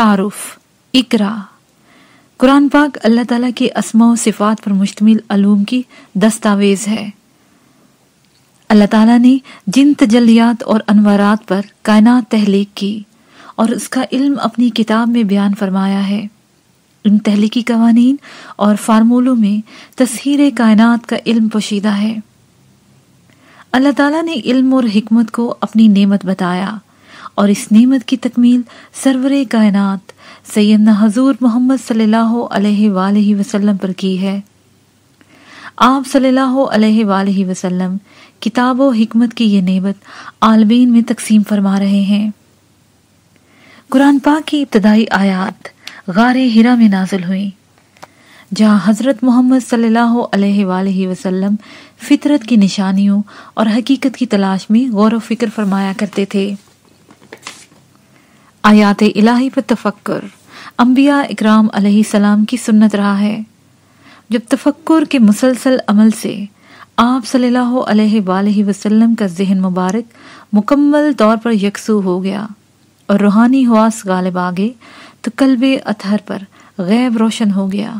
تعارف، اقرا۔ قرآن پاک اللہ تعالیٰ کے اسماء و صفات پر مشتمل علوم کی دستاویز ہے۔ اللہ تعالیٰ نے جن تجلیات اور انوارات پر کائنات تحلیق کی اور اس کا علم اپنی کتاب میں بیان فرمایا ہے۔ ان تحلیقی قوانین اور فارمولوں میں تصہیر کائنات کا علم پوشیدہ ہے۔ اللہ تعالیٰ نے علم اور حکمت کو اپنی نعمت بتایا۔ اور اس نعمت کی تکمیل سرور کائنات سیدنا حضور محمد صلی اللہ علیہ وآلہ وسلم پر کی ہے۔ آپ صلی اللہ علیہ وآلہ وسلم کتاب و حکمت کی یہ نعمت عالمین میں تقسیم فرما رہے ہیں۔ قرآن پاک کی ابتدائی آیات غار ہرا میں نازل ہوئی جہاں حضرت محمد صلی اللہ علیہ وآلہ وسلم فطرت کی نشانیوں اور حقیقت کی تلاش میں غور و فکر فرمایا کرتے تھے۔ آیات الہی پر تفکر۔ انبیاء اکرام علیہ السلام کی سنت رہا ہے۔ جب تفکر کے مسلسل عمل سے آپ صلی اللہ علیہ وآلہ وسلم کا ذہن مبارک مکمل طور پر یکسو ہو گیا اور روحانی حواس غالب آگے تو قلب اطہر پر غیب روشن ہو گیا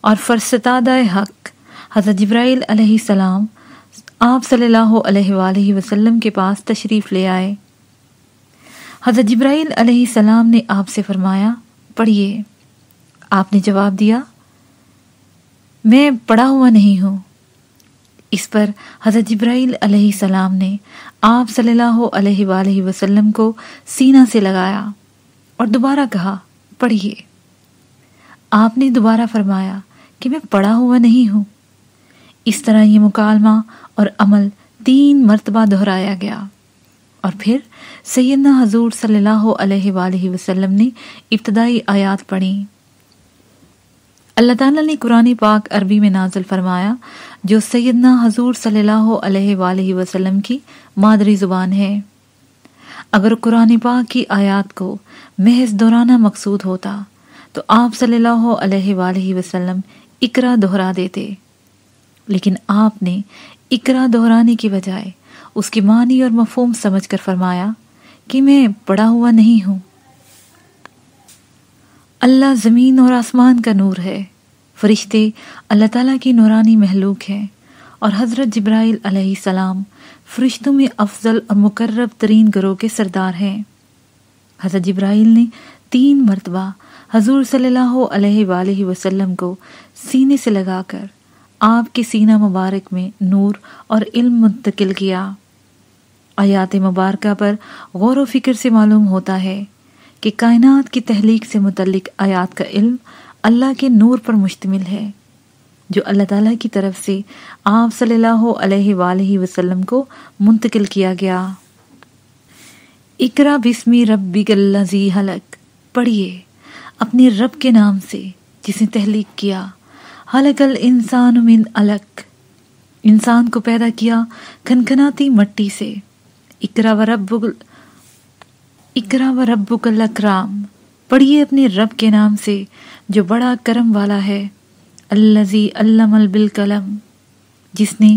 اور فرستادہ حق، حضرت جبرائیل علیہ السلام آپ صلی اللہ علیہ وآلہ وسلم کے پاس تشریف لے آئے۔ حضرت جبرائیل علیہ السلام نے آپ سے فرمایا، پڑھیے۔ آپ نے جواب دیا، میں پڑھا ہوا نہیں ہوں۔ اس پر حضرت جبرائیل علیہ السلام نے آپ صلی اللہ علیہ وآلہ وسلم کو سینہ سے لگایا اور دوبارہ کہا، پڑھیے۔ آپ نے دوبارہ فرمایا کہ میں پڑھا ہوا نہیں ہوں۔ اس طرح یہ مکالمہ اور عمل تین مرتبہ دہرایا گیا۔ اور پھر سیدنا حضور صلی اللہ علیہ وآلہ وسلم نے ابتدائی آیات پڑھی۔ اللہ تعالیٰ نے قرآن پاک عربی میں نازل فرمایا، جو سیدنا حضور صلی اللہ علیہ وآلہ وسلم کی مادری زبان ہے۔ اگر قرآن پاک کی آیات کو محض دورانہ مقصود ہوتا، تو آپ صلی اللہ علیہ وآلہ وسلم اقرا دہرا دیتے۔ لیکن آپ نے اقرا دہرانے کی بجائے اس کی معنی اور مفہوم سمجھ کر فرمایا کہ میں پڑا ہوا نہیں ہوں۔ اللہ زمین اور آسمان کا نور ہے۔ فرشتے اللہ تعالیٰ کی نورانی محلوق ہیں۔ اور حضرت جبرائیل علیہ السلام فرشتوں میں افضل اور مقرب ترین گروہ کے سردار ہیں۔ حضرت جبرائیل نے تین مرتبہ حضور صلی اللہ علیہ وآلہ وسلم کو سینے سے لگا کر آپ کے سینہ مبارک میں نور اور علم منتقل کیا۔ آیات مبارکہ پر غور و فکر سے معلوم ہوتا ہے کہ کائنات کی تحلیق سے متعلق آیات کا علم اللہ کے نور پر مشتمل ہے، جو اللہ تعالیٰ کی طرف سے آپ صلی اللہ علیہ وآلہ وسلم کو منتقل کیا گیا۔ اقرا بسمی ربی گلزی حلق، پڑھیے اپنے رب کے نام سے جس نے تحلیق کیا۔ حلق الانسان من علق انسان کو پیدا کیا کھنکھناتی مٹی سے اکرا و رب اکرا و رب اکرام پڑھیے اپنے رب کے نام سے جو بڑا کرم والا ہے الزی علم البالقلم جس نے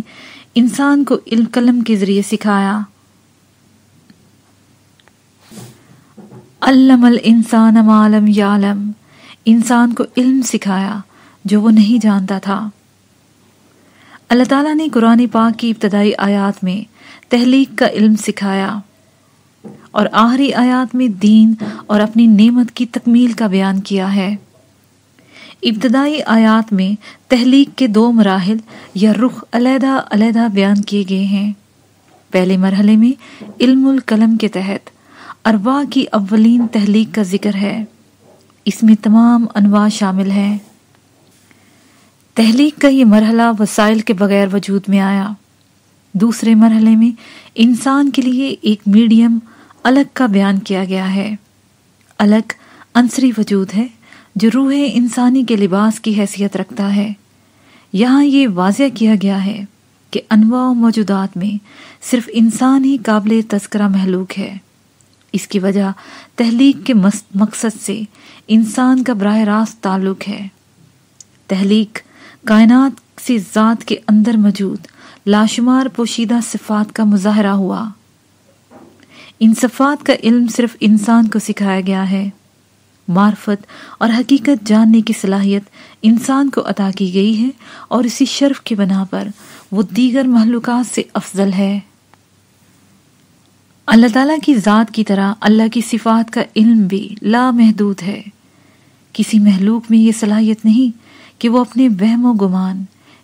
انسان کو علم قلم کے ذریعے سکھایا علم الانسان معلم یعلم انسان کو علم سکھایا جو وہ نہیں جانتا تھا۔ اللہ تعالیٰ نے قرآن پاک کی ابتدائی آیات میں تحلیق کا علم سکھایا اور آخری آیات میں دین اور اپنی نعمت کی تکمیل کا بیان کیا ہے۔ ابتدائی آیات میں تحلیق کے دو مراحل یا رخ علیحدہ علیحدہ بیان کیے گئے ہیں۔ پہلے مرحلے میں علم القلم کے تحت اروا کی اولین تحلیق کا ذکر ہے۔ اس میں تمام انواع شامل ہیں۔ تحلیق کا یہ مرحلہ وسائل کے بغیر وجود میں آیا۔ دوسرے مرحلے میں انسان کے لیے ایک میڈیم الگ کا بیان کیا گیا ہے۔ الگ عنصری وجود ہے جو روح انسانی کے لباس کی حیثیت رکھتا ہے۔ یہاں یہ واضح کیا گیا ہے کہ انواع و موجودات میں صرف انسان ہی قابل تذکرہ محلوق ہے۔ اس کی وجہ تحلیق کے مقصد سے انسان کا براہ راست تعلق ہے۔ تحلیق کائنات سے ذات کے اندر موجود لاشمار پوشیدہ صفات کا مظاہرہ ہوا۔ ان صفات کا علم صرف انسان کو سکھایا گیا ہے۔ معرفت اور حقیقت جاننے کی صلاحیت انسان کو عطا کی گئی ہے اور اسی شرف کی بنا پر وہ دیگر محلوقات سے افضل ہے۔ اللہ تعالیٰ کی ذات کی طرح اللہ کی صفات کا علم بھی لامحدود ہے۔ کسی محلوق میں یہ صلاحیت نہیں کہ وہ اپنے وہم و گمان،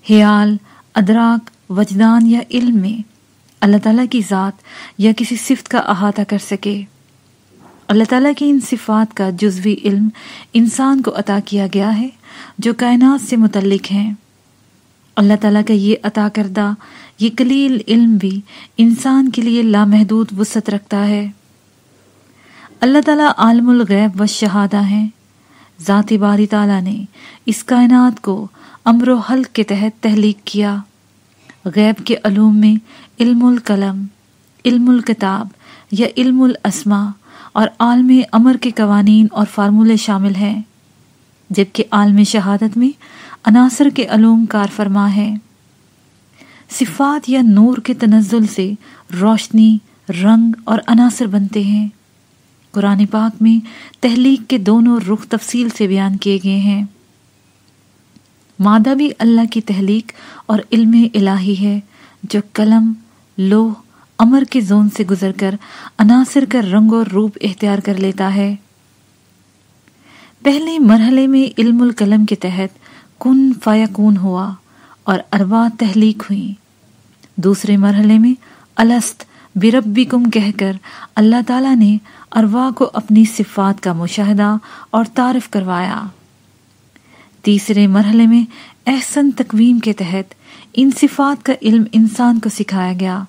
حیال، ادراک، وجدان یا علم میں اللہ تعالیٰ کی ذات یا کسی صفت کا احاطہ کر سکے۔ اللہ تعالیٰ کی ان صفات کا جزوی علم انسان کو عطا کیا گیا ہے جو کائنات سے متعلق ہیں۔ اللہ تعالیٰ کا یہ عطا کردہ، یہ کلیل علم بھی انسان کے لیے لامحدود وسعت رکھتا ہے۔ اللہ تعالیٰ عالم الغیب و شہادہ ہیں۔ ذاتی باری تعالیٰ نے اس کائنات کو امر و حلق کے تحت تحلیق کیا۔ غیب کے علوم میں علم القلم، علم الکتاب یا علم الاسما اور عالم امر کے قوانین اور فارمولے شامل ہیں، جبکہ عالم شہادت میں عناصر کے علوم کار فرما ہے۔ صفات یا نور کے تنزل سے روشنی، رنگ اور عناصر بنتے ہیں۔ قرآن پاک میں تحلیق کے دونوں رخ تفصیل سے بیان کیے گئے ہیں۔ مادہ بھی اللہ کی تحلیق اور علم الہی ہے، جو قلم لوہ امر کے زون سے گزر کر عناصر کا رنگ اور روپ اختیار کر لیتا ہے۔ پہلے مرحلے میں علم القلم کے تحت کن فیکون ہوا اور اروا تحلیق ہوئی دوسرے مرحلے میں الست بربکم کہہ کر اللہ تعالیٰ نے اروا کو اپنی صفات کا مشاہدہ اور تعارف کروایا۔ تیسرے مرحلے میں احسن تقویم کے تحت ان صفات کا علم انسان کو سکھایا گیا۔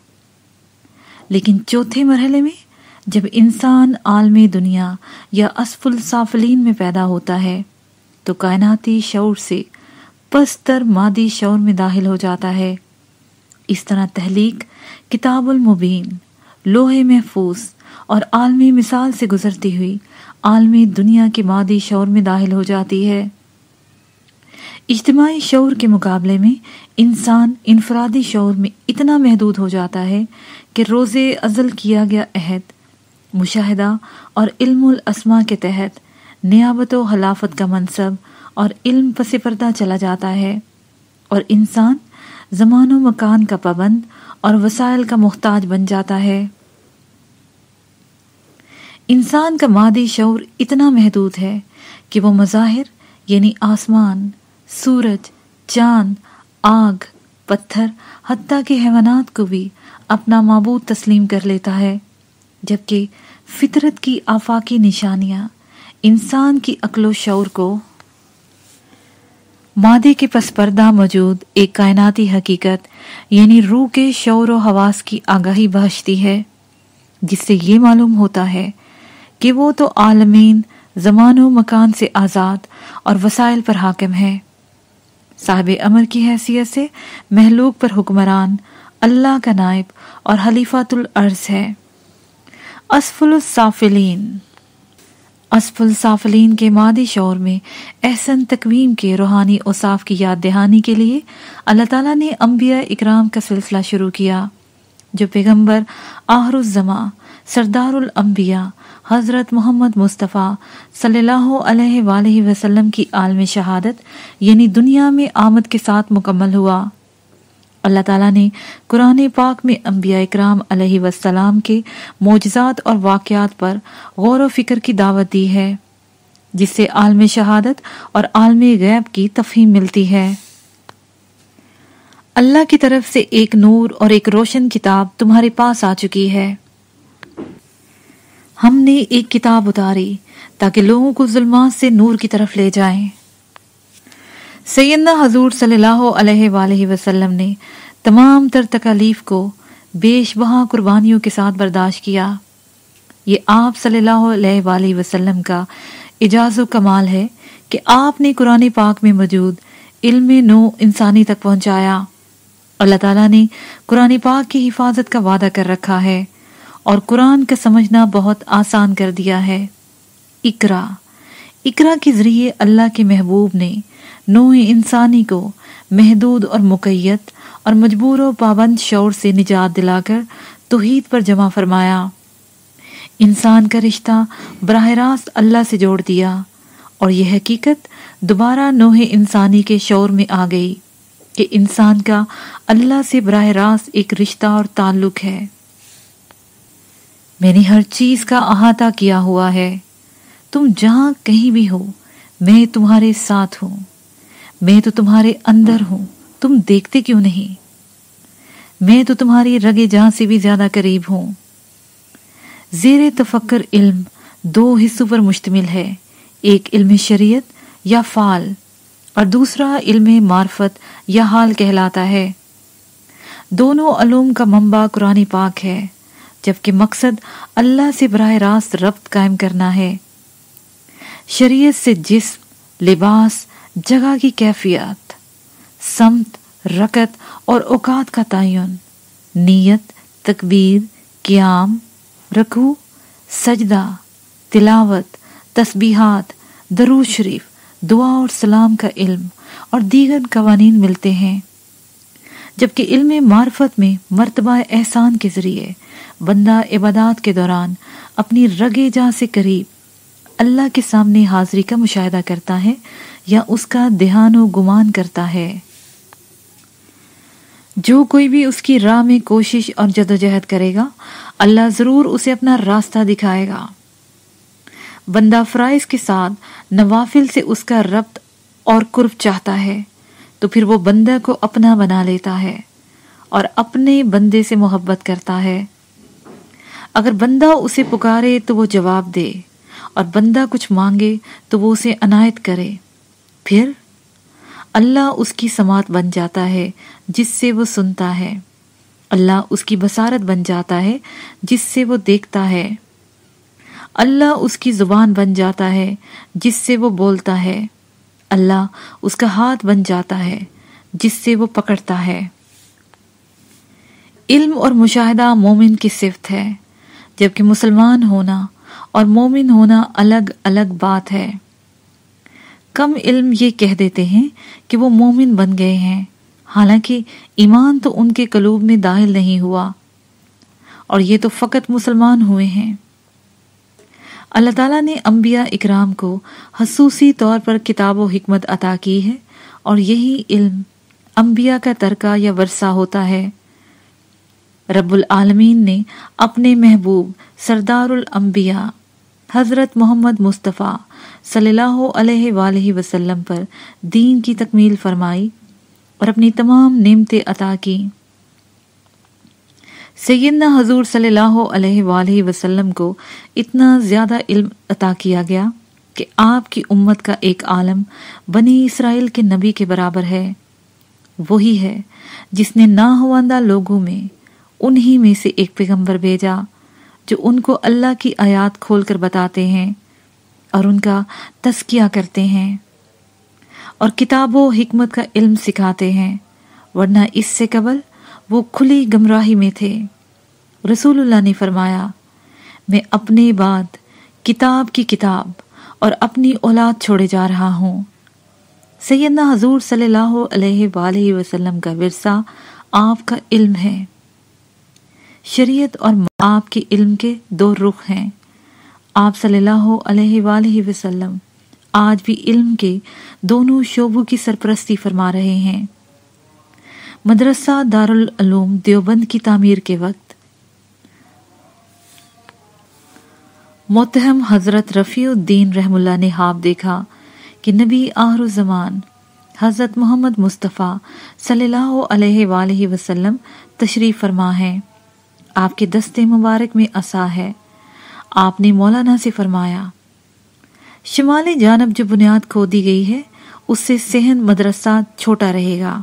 لیکن چوتھے مرحلے میں جب انسان عالمی دنیا یا اسف الصافلین میں پیدا ہوتا ہے، تو کائناتی شعور سے پستر مادی شعور میں داخل ہو جاتا ہے۔ اس طرح تحلیق کتاب المبین، لوہے محفوظ اور عالمی مثال سے گزرتی ہوئی عالمی دنیا کے مادی شعور میں داخل ہو جاتی ہے۔ اجتماعی شعور کے مقابلے میں انسان انفرادی شعور میں اتنا محدود ہو جاتا ہے کہ روز ازل کیا گیا عہد، مشاہدہ اور علم الاسما کے تحت نیابت و حلافت کا منصب اور علم پس پردہ چلا جاتا ہے اور انسان زمان و مکان کا پابند اور وسائل کا محتاج بن جاتا ہے۔ انسان کا مادی شعور اتنا محدود ہے کہ وہ مظاہر یعنی آسمان، سورج، چاند، آگ، پتھر، حتیٰ کے حیوانات کو بھی اپنا معبود تسلیم کر لیتا ہے، جبکہ فطرت کی آفاقی نشانیاں انسان کی عقل و شعور کو مادے کے پس پردہ موجود ایک کائناتی حقیقت یعنی روح کے شعور و حواس کی آگاہی بہشتی ہے، جس سے یہ معلوم ہوتا ہے کہ وہ تو عالمین، زمان و مکان سے آزاد اور وسائل پر حاکم ہے صاحب امر کی حیثیت سے محلوق پر حکمران، اللہ کا نائب اور حلیفات العرض ہے۔ اسفل الصافلین اسفل الصافلین کے مادی شعور میں احسن تقویم کے روحانی اصاف کی یاد دہانی کے لیے اللہ تعالیٰ نے انبیاء اکرام کا سلسلہ شروع کیا، جو پیغمبر آہر الزما سردار الانبیاء، حضرت محمد مصطفیٰ صلی اللہ علیہ وآلہ وسلم کی عالم شہادت یعنی دنیا میں آمد کے ساتھ مکمل ہوا۔ اللہ تعالیٰ نے قرآن پاک میں انبیاء اکرام علیہ وسلام کے معجزات اور واقعات پر غور و فکر کی دعوت دی ہے، جس سے عالم شہادت اور عالم غیب کی تفہیم ملتی ہے۔ اللہ کی طرف سے ایک نور اور ایک روشن کتاب تمہارے پاس آ چکی ہے۔ ہم نے ایک کتاب اتاری تاکہ لوگوں کو ظلمات سے نور کی طرف لے جائیں۔ سیدنا حضور صلی اللہ علیہ وآلہ وسلم نے تمام تر تکالیف کو بیش بہا قربانیوں کے ساتھ برداشت کیا۔ یہ آپ صلی اللہ علیہ وآلہ وسلم کا اجاز و کمال ہے کہ آپ نے قرآن پاک میں موجود علم نو انسانی تک پہنچایا۔ اللہ تعالیٰ نے قرآن پاک کی حفاظت کا وعدہ کر رکھا ہے اور قرآن کا سمجھنا بہت آسان کر دیا ہے۔ اقرا۔ اقرا کے ذریعے اللہ کے محبوب نے نوع انسانی کو محدود اور مقیت اور مجبور و پابند شعور سے نجات دلا کر توحید پر جمع فرمایا۔ انسان کا رشتہ براہ راست اللہ سے جوڑ دیا اور یہ حقیقت دوبارہ نوح انسانی کے شور میں آ گئی کہ انسان کا اللہ سے براہ راست ایک رشتہ اور تعلق ہے۔ میں نے ہر چیز کا احاطہ کیا ہوا ہے۔ تم جہاں کہیں بھی ہو، میں تمہارے ساتھ ہوں۔ میں تو تمہارے اندر ہوں، تم دیکھتے کیوں نہیں؟ میں تو تمہاری رگے جہاں سے بھی زیادہ قریب ہوں۔ زیر تفکر علم دو حصوں پر مشتمل ہے، ایک علم شریعت یا فعال، اور دوسرا علم معرفت یا حال کہلاتا ہے۔ دونوں علوم کا منبع قرآن پاک ہے، جبکہ مقصد اللہ سے براہ راست ربط قائم کرنا ہے۔ شریعت سے جسم، لباس جگہ کی کیفیت، سمت، رکت اور اوقات کا تعین، نیت، تکبیر، قیام رکو سجدہ، تلاوت، تسبیحات، درود شریف، دعا اور سلام کا علم اور دیگر قوانین ملتے ہیں۔ جبکہ علم معرفت میں مرتبہ احسان کے ذریعے بندہ عبادات کے دوران اپنی رگے جا سے قریب اللہ کے سامنے حاضری کا مشاہدہ کرتا ہے یا اس کا دھیان و گمان کرتا ہے۔ جو کوئی بھی اس کی راہ میں کوشش اور جدوجہد کرے گا، اللہ ضرور اسے اپنا راستہ دکھائے گا۔ بندہ فرائض کے ساتھ نوافل سے اس کا ربط اور قرب چاہتا ہے، تو پھر وہ بندہ کو اپنا بنا لیتا ہے اور اپنے بندے سے محبت کرتا ہے۔ اگر بندہ اسے پکارے تو وہ جواب دے۔ اور بندہ کچھ مانگے تو وہ اسے عنایت کرے۔ پھر اللہ اس کی سماعت بن جاتا ہے جس سے وہ سنتا ہے۔ اللہ اس کی بصارت بن جاتا ہے جس سے وہ دیکھتا ہے۔ اللہ اس کی زبان بن جاتا ہے جس سے وہ بولتا ہے۔ اللہ اس کا ہاتھ بن جاتا ہے جس سے وہ پکڑتا ہے۔ علم اور مشاہدہ مومن کی صفت ہے۔ جبکہ مسلمان ہونا اور مومن ہونا الگ الگ بات ہے۔ کم علم یہ کہہ دیتے ہیں کہ وہ مومن بن گئے ہیں۔ حالانکہ ایمان تو ان کے قلوب میں داخل نہیں ہوا۔ اور یہ تو فقط مسلمان ہوئے ہیں۔ اللہ تعالیٰ نے انبیاء اکرام کو خصوصی طور پر کتاب و حکمت عطا کی ہے اور یہی علم انبیاء کا ترکہ یا ورثہ ہوتا ہے۔ رب العالمین نے اپنے محبوب سردار الانبیاء حضرت محمد مصطفیٰ صلی اللہ علیہ وآلہ وسلم پر دین کی تکمیل فرمائی اور اپنی تمام نعمتیں عطا کی۔ سیدنا حضور صلی اللہ علیہ وآلہ وسلم کو اتنا زیادہ علم عطا کیا گیا کہ آپ کی امت کا ایک عالم بنی اسرائیل کے نبی کے برابر ہے۔ وہی ہے جس نے ناہواندہ لوگوں میں انہی میں سے ایک پیغمبر بھیجا۔ جو ان کو اللہ کی آیات کھول کر بتاتے ہیں اور ان کا تسکیہ کرتے ہیں اور کتاب و حکمت کا علم سکھاتے ہیں، ورنہ اس سے قبل وہ کھلی گمراہی میں تھے۔ رسول اللہ نے فرمایا، میں اپنے بعد کتاب کی کتاب اور اپنی اولاد چھوڑے جا رہا ہوں۔ سیدنا حضور صلی اللہ علیہ وآلہ وسلم کا ورثہ آپ کا علم ہے۔ شریعت اور آپ کے علم کے دو رخ ہیں۔ آپ صلی اللہ علیہ وآلہ وسلم آج بھی علم کے دونوں شعبوں کی سرپرستی فرما رہے ہیں۔ مدرسہ دارالعلوم دیوبند کی تعمیر کے وقت متہم حضرت رفیع الدین رحم اللہ نے خواب دیکھا کہ نبی آخر الزمان حضرت محمد مصطفیٰ صلی اللہ علیہ وآلہ وسلم تشریف فرما ہے آپ کے دستے مبارک میں عصا ہے۔ آپ نے مولانا سے فرمایا، شمالی جانب جو بنیاد کھو دی گئی ہے، اس سے سہن مدرسہ چھوٹا رہے گا۔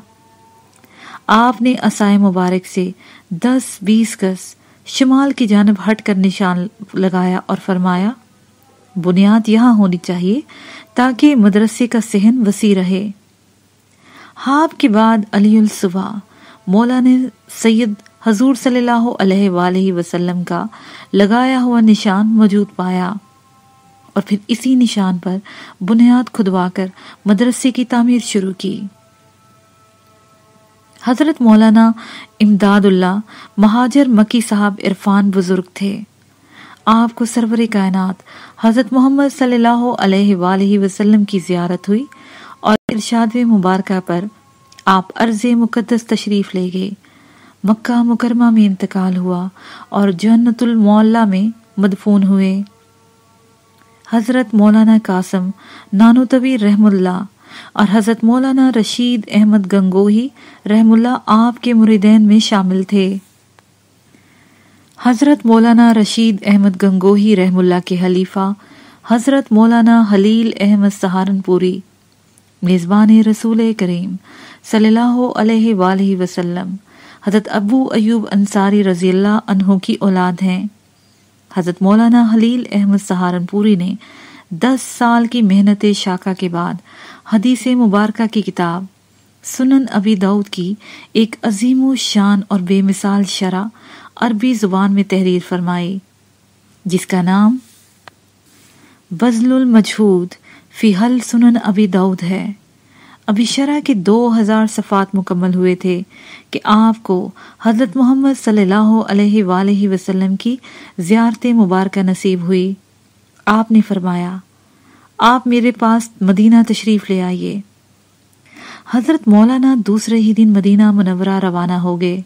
آپ نے عصائے مبارک سے دس بیس گز شمال کی جانب ہٹ کر نشان لگایا اور فرمایا، بنیاد یہاں ہونی چاہیے تاکہ مدرسے کا سہن وسیع رہے۔ ہاپ کے بعد علی الصبح مولا نے سید حضور صلی اللہ علیہ وآلہ وسلم کا لگایا ہوا نشان موجود پایا۔ اور پھر اسی نشان پر بنیاد کھدوا کر مدرسے کی تعمیر شروع کی۔ حضرت مولانا امداد اللہ مہاجر مکی صاحب عرفان بزرگ تھے۔ آپ کو سرور کائنات حضرت محمد صلی اللہ علیہ وآلہ وسلم کی زیارت ہوئی اور ارشاد مبارکہ پر آپ عرض مقدس تشریف لے گئے۔ مکہ مکرمہ میں انتقال ہوا اور جنت المعلہ میں مدفون ہوئے۔ حضرت مولانا قاسم نانوتوی رحم اللہ اور حضرت مولانا رشید احمد گنگوہی رحم اللہ آپ کے مریدین میں شامل تھے۔ حضرت مولانا رشید احمد گنگوہی رحم اللہ کے حلیفہ، حضرت مولانا حلیل احمد سہارنپوری، میزبان رسول کریم صلی اللہ علیہ وآلہ وسلم حضرت ابو ایوب انصاری رضی اللہ عنہ کی اولاد ہیں۔ حضرت مولانا حلیل احمد سہارنپوری نے دس سال کی محنت شاکہ کے بعد حدیث مبارکہ کی کتاب سنن ابی دعود کی ایک عظیم و شان اور بے مثال شرح عربی زبان میں تحریر فرمائی، جس کا نام بزل المجہود فی حل سنن ابی دعود ہے۔ ابھی شرح کے دو ہزار صفات مکمل ہوئے تھے کہ آپ کو حضرت محمد صلی اللہ علیہ وآلہ وسلم کی زیارت مبارکہ نصیب ہوئی۔ آپ نے فرمایا، آپ میرے پاس مدینہ تشریف لے آئیے۔ حضرت مولانا دوسرے ہی دن مدینہ منورہ روانہ ہو گئے۔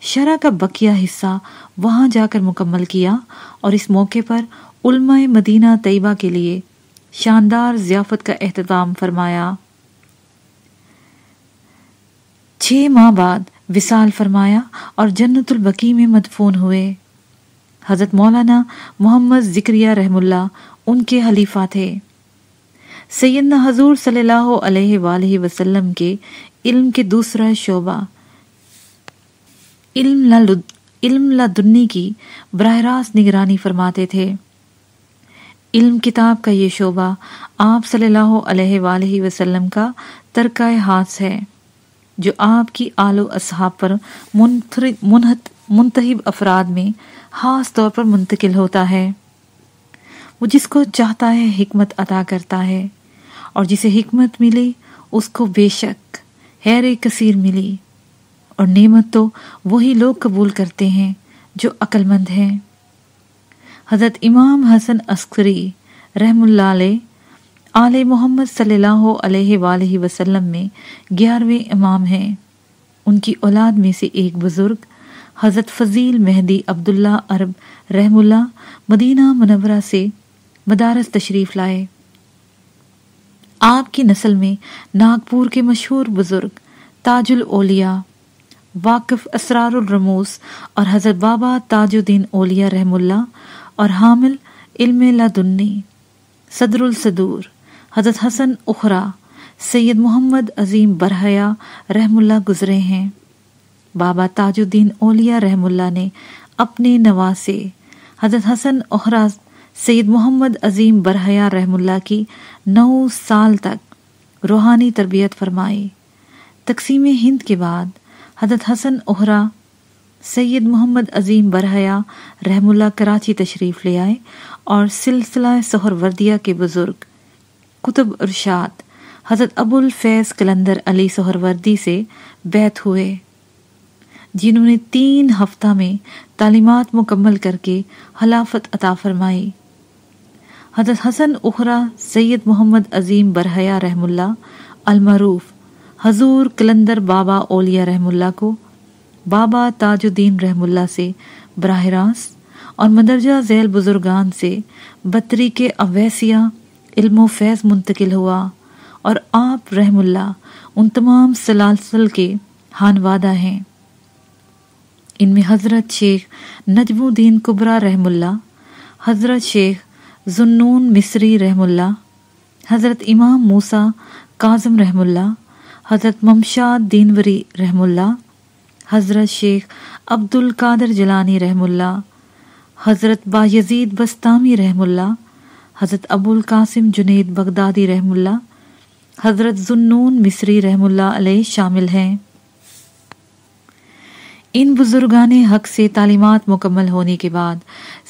شرح کا بقیہ حصہ وہاں جا کر مکمل کیا اور اس موقع پر علماء مدینہ طیبہ کے لیے شاندار ضیافت کا اہتمام فرمایا۔ چھ ماہ بعد وصال فرمایا اور جنت البقی میں مدفون ہوئے۔ حضرت مولانا محمد ذکریہ رحم اللہ ان کے حلیفہ تھے۔ سیدنا حضور صلی اللہ علیہ وآلہ وسلم کے علم کے دوسرا شعبہ۔ علم لدنی کی براہ راست نگرانی فرماتے تھے۔ علم کتاب کا یہ شعبہ آپ صلی اللہ علیہ وآلہ وسلم کا ترکہ ہاتھ ہے۔ جو آپ کی آل و اصحاب پر منتحب افراد میں خاص طور پر منتقل ہوتا ہے۔ وہ جس کو چاہتا ہے حکمت عطا کرتا ہے اور جسے حکمت ملی، اس کو بے شک حیر کثیر ملی۔ اور نعمت تو وہی لوگ قبول کرتے ہیں جو عقل مند ہیں۔ حضرت امام حسن عسکری رحم اللہ علیہ آل محمد صلی اللہ علیہ وآلہ وسلم میں گیارہویں امام ہیں۔ ان کی اولاد میں سے ایک بزرگ، حضرت فضیل مہدی عبداللہ عرب رحم اللہ مدینہ منورہ سے مدارس تشریف لائے۔ آپ کی نسل میں ناگپور کے مشہور بزرگ تاج الاولیاء، واقف اسرار الرموس اور حضرت بابا تاج الدین اولیا رحم اللہ اور حامل علم لدنی، صدر الصدور۔ حضرت حسن اخرا، سید محمد عظیم برحیا رحم اللہ گزرے ہیں۔ بابا تاج الدین اولیا رحم اللہ نے اپنے نواسے حضرت حسن اخرا، سید محمد عظیم برحیا رحم اللہ کی نو سال تک روحانی تربیت فرمائی۔ تقسیم ہند کے بعد حضرت حسن اہرا سید محمد عظیم برحیا رحم اللہ کراچی تشریف لے آئے اور سلسلہ سہر وردیہ کے بزرگ کتب ارشاد حضرت ابو الفیض کلندر علی سہر وردی سے بیت ہوئے، جنہوں نے تین ہفتہ میں تعلیمات مکمل کر کے حلافت عطا فرمائی۔ حضرت حسن اخرا سید محمد عظیم برحیا رحم اللہ المعروف، حضور کلندر بابا اولیا رحم اللہ کو، بابا تاج الدین رحم اللہ سے براہ راست اور مدرجہ ذیل بزرگان سے بطری کے اویسیہ علم و فیض منتقل ہوا اور آپ رحم اللہ ان تمام سلاسل کے ہانوادہ ہیں۔ ان میں حضرت شیخ نجم الدین کبرا رحم اللہ، حضرت شیخ ذنون مصری رحم اللہ، حضرت امام موسا کاظم رحم اللہ، حضرت ممشاد دینوری رحم اللہ، حضرت شیخ عبد القادر جلانی رحم اللہ، حضرت با یزید بستامی رحم اللہ حضرت ابو القاسم جنید بغدادی رحم اللہ، حضرت ذنون مصری رحم اللہ علیہ شامل ہیں۔ ان بزرگان حق سے تعلیمات مکمل ہونے کے بعد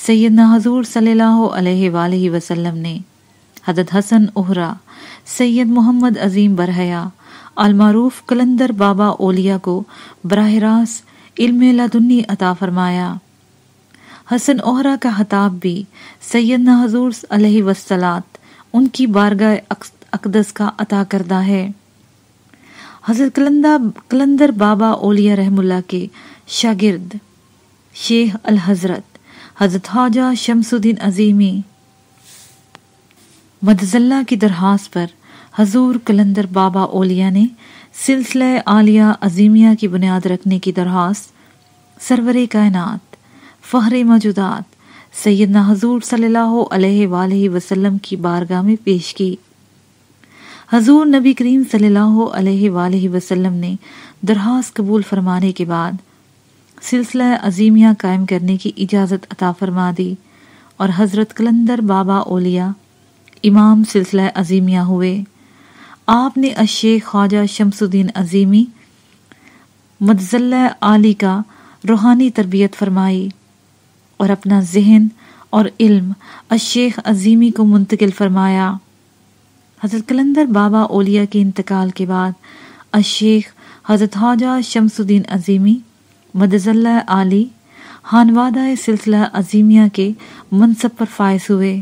سیدنا حضور صلی اللہ علیہ وآلہ وسلم نے حضرت حسن اہرا، سید محمد عظیم برحیا المعروف کلندر بابا اولیا کو براہ راست علم لدنی عطا فرمایا۔ حسن اوہرا کا حتاب بھی سیدنا حضور علیہ وسلات ان کی بارگاہ اقدس کا عطا کردہ ہے۔ حضرت کلندر بابا اولیاء رحم اللہ کے شاگرد شیخ الحضرت حضرت خواجہ شمس الدین عظیمی مدزلہ کی درخواست پر حضور کلندر بابا اولیاء نے سلسلہ عالیہ عظیمیہ کی بنیاد رکھنے کی درخواست سرور کائنات فہر موجودات۔ سیدنا حضور صلی اللہ علیہ وآلہ وسلم کی بارگاہ میں پیش کی۔ حضور نبی کریم صلی اللہ علیہ وآلہ وسلم نے درخواست قبول فرمانے کے بعد سلسلہ عظیمیہ قائم کرنے کی اجازت عطا فرما دی اور حضرت کلندر بابا اولیاء، امام سلسلہ عظیمیہ ہوئے۔ آپ نے اشیخ خواجہ شمس الدین عظیمی مدزلہ عالی کا روحانی تربیت فرمائی۔ اور اپنا ذہن اور علم اشیخ عظیمی کو منتقل فرمایا۔ حضرت کلندر بابا اولیاء کے انتقال کے بعد اشیخ حضرت خواجہ شمس الدین عظیمی مدزلہ عالی، خانوادہ سلسلہ عظیمیہ کے منصب پر فائز ہوئے۔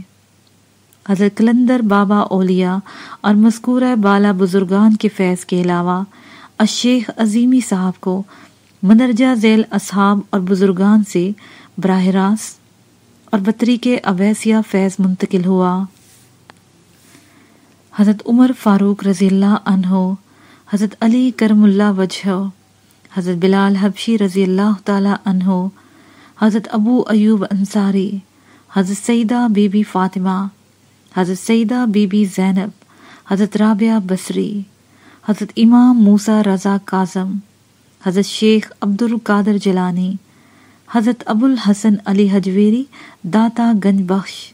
حضرت کلندر بابا اولیاء اور مذکورہ بالا بزرگان کے فیض کے علاوہ الشیخ عظیمی صاحب کو مندرجہ ذیل اصحاب اور بزرگان سے براہ راست اور بطری کے اویسیہ فیض منتقل ہوا۔ حضرت عمر فاروق رضی اللہ عنہ، حضرت علی کرم اللہ وجہ، حضرت بلال حبشی رضی اللہ تعالی عنہ، حضرت ابو ایوب انصاری، حضرت سیدہ بی بی فاطمہ، حضرت سیدہ بی بی زینب، حضرت رابعہ بصری، حضرت امام موسا رضا کاظم، حضرت شیخ عبد القادر جلانی حضرت ابو الحسن علی حجویری، داتا گنج بخش۔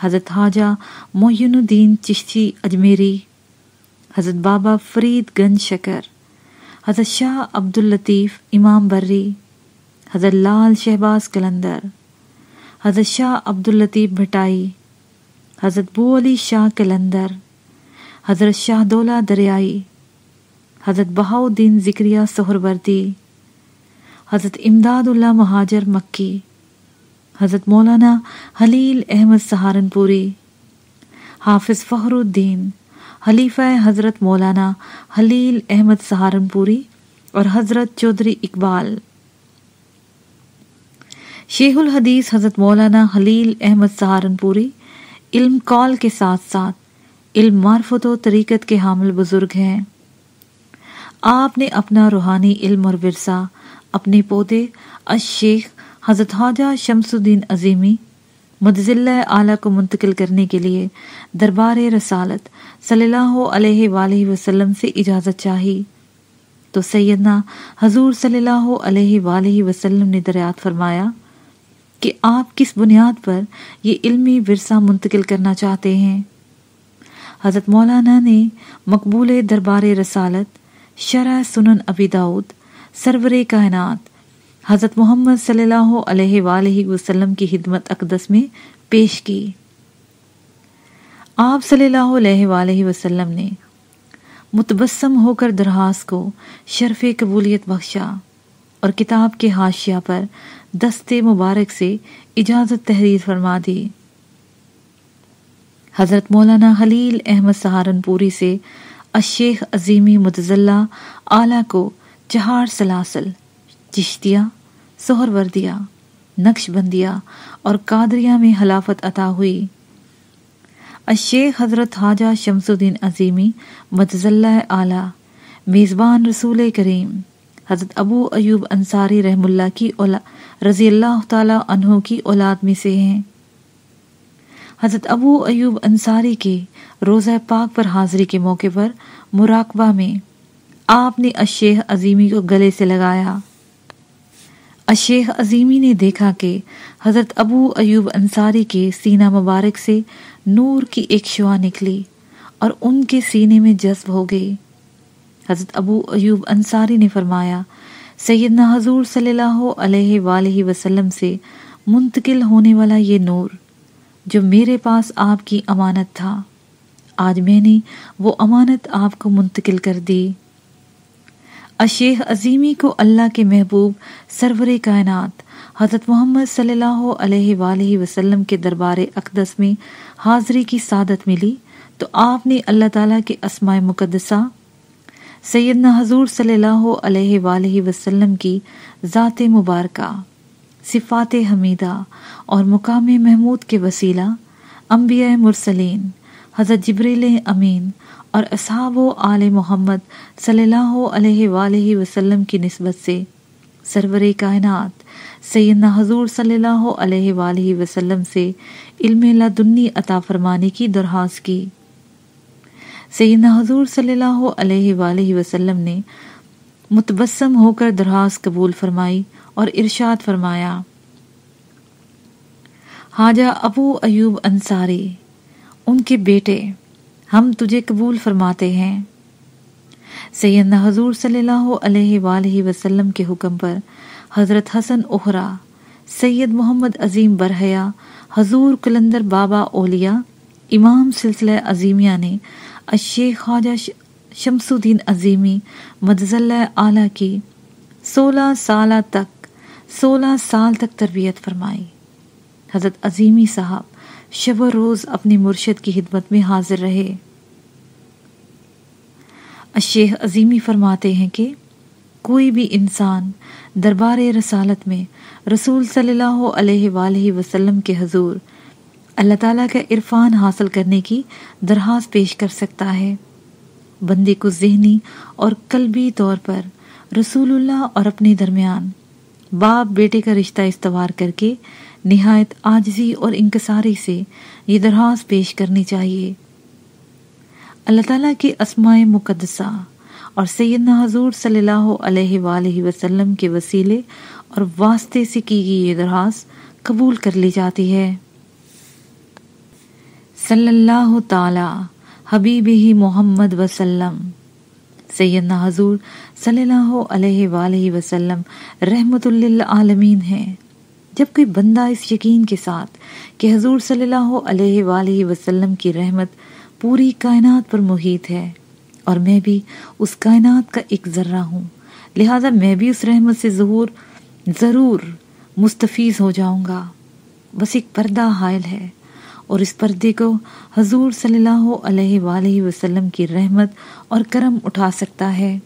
حضرت حاجہ معین الدین چشتی اجمیری۔ حضرت بابا فرید گنج شکر۔ حضرت شاہ عبداللطیف امام بری حضرت لال شہباز کلندر۔ حضرت شاہ عبداللطیف بھٹائی۔ حضرت بو علی شاہ کلندر۔ حضرت شاہ دولہ دریائی۔ حضرت بہاؤدین ذکریہ سہروردی۔ حضرت امداد اللہ مہاجر مکی، حضرت مولانا حلیل احمد سہارنپوری، حافظ فخر الدین حلیفہ حضرت مولانا حلیل احمد سہارنپوری اور حضرت چودھری اقبال۔ شیخ الحدیث حضرت مولانا حلیل احمد سہارنپوری علم کال کے ساتھ ساتھ علم معرفت و طریقت کے حامل بزرگ ہیں۔ آپ نے اپنا روحانی علم اور ورثہ اپنے پودے، الشیخ حضرت خواجہ شمس الدین عظیمی مدزلہ اعلیٰ کو منتقل کرنے کے لیے دربار رسالت صلی اللہ علیہ وآلہ وسلم سے اجازت چاہی۔ تو سیدنا حضور صلی اللہ علیہ وآلہ وسلم نے دریات فرمایا کہ آپ کس بنیاد پر یہ علمی ورثہ منتقل کرنا چاہتے ہیں؟ حضرت مولانا نے مقبول دربار رسالت شرح سنن ابی داود سرور کائنات۔ حضرت محمد صلی اللہ علیہ وآلہ وسلم کی خدمت اقدس میں پیش کی۔ آپ صلی اللہ علیہ وآلہ وسلم نے متبسم ہو کر درخواست کو شرف قبولیت بخشا اور کتاب کے حاشیہ پر دست مبارک سے اجازت تحریر فرما دی۔ حضرت مولانا خلیل احمد سہارنپوری سے الشیخ عظیمی متضلہ اعلیٰ کو چہار سلاسل چشتیہ سہر وردیہ نقش بندیہ اور قادریہ میں حلافت عطا ہوئی۔ الشیخ حضرت حاجہ شمس الدین عظیمی متضلہ اعلیٰ، میزبان رسول کریم، حضرت ابو ایوب انصاری رحم اللہ کی اولا، رضی اللہ تعالی عنہ کی اولاد میں سے ہیں۔ حضرت ابو ایوب انصاری کے روزہ پاک پر حاضری کے موقع پر مراقبہ میں آپ نے اشیخ عظیمی کو گلے سے لگایا۔ اشیخ عظیمی نے دیکھا کہ حضرت ابو ایوب انصاری کے سینہ مبارک سے نور کی ایک شعا نکلی اور ان کے سینے میں جذب ہو گئی۔ حضرت ابو ایوب انصاری نے فرمایا، سیدنا حضور صلی اللہ علیہ وآلہ وسلم سے منتقل ہونے والا یہ نور جو میرے پاس آپ کی امانت تھا، آج میں نے وہ امانت آپ کو منتقل کر دی۔ اشیخ عظیمی کو اللہ کے محبوب سرور کائنات حضرت محمد صلی اللہ علیہ وآلہ وسلم کے دربار اقدس میں حاضری کی سعادت ملی تو آپ نے اللہ تعالیٰ کے اسماء مقدسہ سیدنا حضور صلی اللہ علیہ وآلہ وسلم کی ذات مبارکہ، صفات حمیدہ اور مقام محمود کے وسیلہ، انبیاء مرسلین، حضرت جبریل امین اور اصحاب و آل محمد صلی اللہ علیہ وآلہ وسلم کی نسبت سے۔ سرور کائنات، سیدنا حضور صلی اللہ علیہ وآلہ وسلم سے علم لدنی عطا فرمانے کی درخواست کی۔ سیدنا حضور صلی اللہ علیہ وآلہ وسلم نے متبسم ہو کر درخواست قبول فرمائی اور ارشاد فرمایا۔ حاجہ ابو ایوب انصاری، ان کے بیٹے۔ ہم تجھے قبول فرماتے ہیں۔ سیدنا حضور صلی اللہ علیہ وآلہ وسلم کے حکم پر حضرت حسن اخرا، سید محمد عظیم برحیا حضور کلندر بابا اولیا امام سلسلہ عظیمیہ نے الشیخ خواجہ شمس الدین عظیمی مدضل اعلیٰ کی سولہ سالہ تک، سولہ سال تک تربیت فرمائی۔ حضرت عظیمی صاحب شب و روز اپنی مرشد کی خدمت میں حاضر رہے۔ الشیخ عظیمی فرماتے ہیں کہ کوئی بھی انسان دربار رسالت میں رسول صلی اللہ علیہ وآلہ وسلم کے حضور اللہ تعالیٰ کا عرفان حاصل کرنے کی درخواست پیش کر سکتا ہے۔ بندے کو ذہنی اور قلبی طور پر رسول اللہ اور اپنے درمیان باپ بیٹے کا رشتہ استوار کر کے نہایت آجزی اور انکساری سے یہ درخواست پیش کرنی چاہیے۔ اللہ تعالیٰ کی اسماء مقدسہ اور سیدنا حضور صلی اللہ علیہ وآلہ وسلم کے وسیلے اور واسطے سے کی گئی یہ درخواست قبول کر لی جاتی ہے۔ صلی اللہ تعالی حبیب ہی محمد وسلم، سیدنا حضور صلی اللہ علیہ وآلہ وسلم رحمت للعالمین ہے جب کوئی بندہ اس یقین کے ساتھ کہ حضور صلی اللہ علیہ وآلہ وسلم کی رحمت پوری کائنات پر محیط ہے اور میں بھی اس کائنات کا ایک ذرہ ہوں، لہٰذا میں بھی اس رحمت سے ظہور ضرور مستفیض ہو جاؤں گا۔ بس ایک پردہ حائل ہے اور اس پردے کو حضور صلی اللہ علیہ وآلہ وسلم کی رحمت اور کرم اٹھا سکتا ہے۔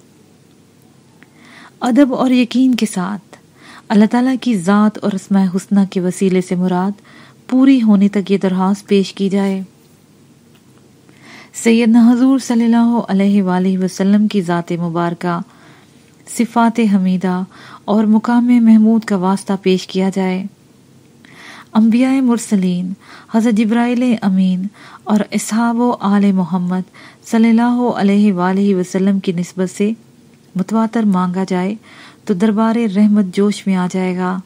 ادب اور یقین کے ساتھ اللہ تعالیٰ کی ذات اور اسماء حسنہ کے وسیلے سے مراد پوری ہونے تک یہ درخواست پیش کی جائے۔ سیدنا حضور صلی اللہ علیہ وآلہ وسلم کی ذات مبارکہ، صفات حمیدہ اور مقام محمود کا واسطہ پیش کیا جائے۔ انبیاء مرسلین، حضرت جبرائیل امین اور اصحاب و آل محمد صلی اللہ علیہ وآلہ وسلم کی نسبت سے متواتر مانگا جائے۔ تو دربار رحمت جوش میں آ جائے گا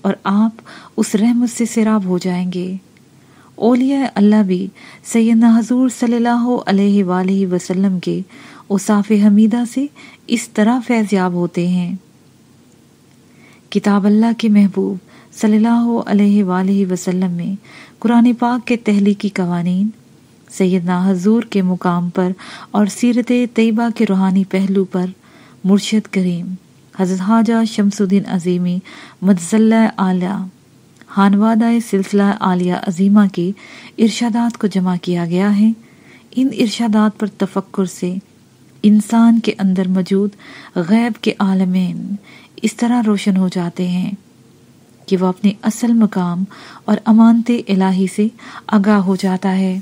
اور آپ اس رحمت سے سیراب ہو جائیں گے۔ اولیاء اللہ بھی سیدنا حضور صلی اللہ علیہ وآلہ وسلم کے اصاف حمیدہ سے اس طرح فیض یاب ہوتے ہیں۔ کتاب اللہ کے محبوب صلی اللہ علیہ وآلہ وسلم میں قرآن پاک کے تحلیقی قوانین، سیدنا حضور کے مقام پر اور سیرت طیبہ کے روحانی پہلو پر مرشد کریم حضرت حاجہ شمس الدین عظیمی مدزلہ اعلیٰ ہانوادہ سلسلہ عالیہ عظیمہ کے ارشادات کو جمع کیا گیا ہے۔ ان ارشادات پر تفکر سے انسان کے اندر موجود غیب کے عالمین اس طرح روشن ہو جاتے ہیں کہ وہ اپنے اصل مقام اور امانت الہی سے آگاہ ہو جاتا ہے۔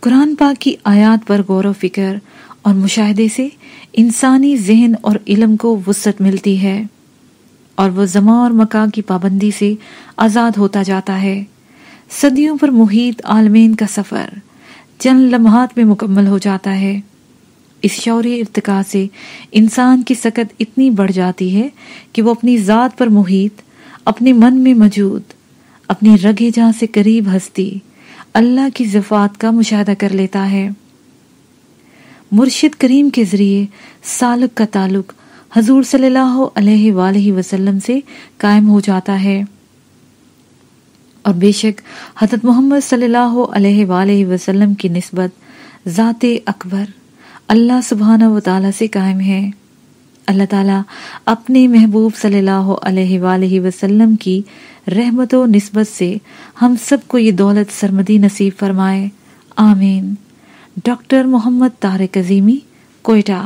قرآن پاک کی آیات پر غور و فکر اور مشاہدے سے انسانی ذہن اور علم کو وسعت ملتی ہے اور وہ زماں اور مکان کی پابندی سے آزاد ہوتا جاتا ہے۔ صدیوں پر محیط عالمین کا سفر چند لمحات میں مکمل ہو جاتا ہے۔ اس شعوری ارتقاء سے انسان کی سکت اتنی بڑھ جاتی ہے کہ وہ اپنی ذات پر محیط، اپنے من میں موجود، اپنی رگے جہاں سے قریب ہستی، اللہ کی ذفات کا مشاہدہ کر لیتا ہے۔ مرشد کریم کے ذریعے سالک کا تعلق حضور صلی اللہ علیہ وآلہ وسلم سے قائم ہو جاتا ہے۔ اور بے شک حضرت محمد صلی اللہ علیہ وآلہ وسلم کی نسبت ذات اکبر اللہ سبحانہ و تعالی سے قائم ہے۔ اللہ تعالیٰ اپنے محبوب صلی اللہ علیہ وآلہ وسلم کی رحمت و نسبت سے ہم سب کو یہ دولت سرمدی نصیب فرمائے۔ آمین۔ ڈاکٹر محمد طارق عظیمی کوئٹہ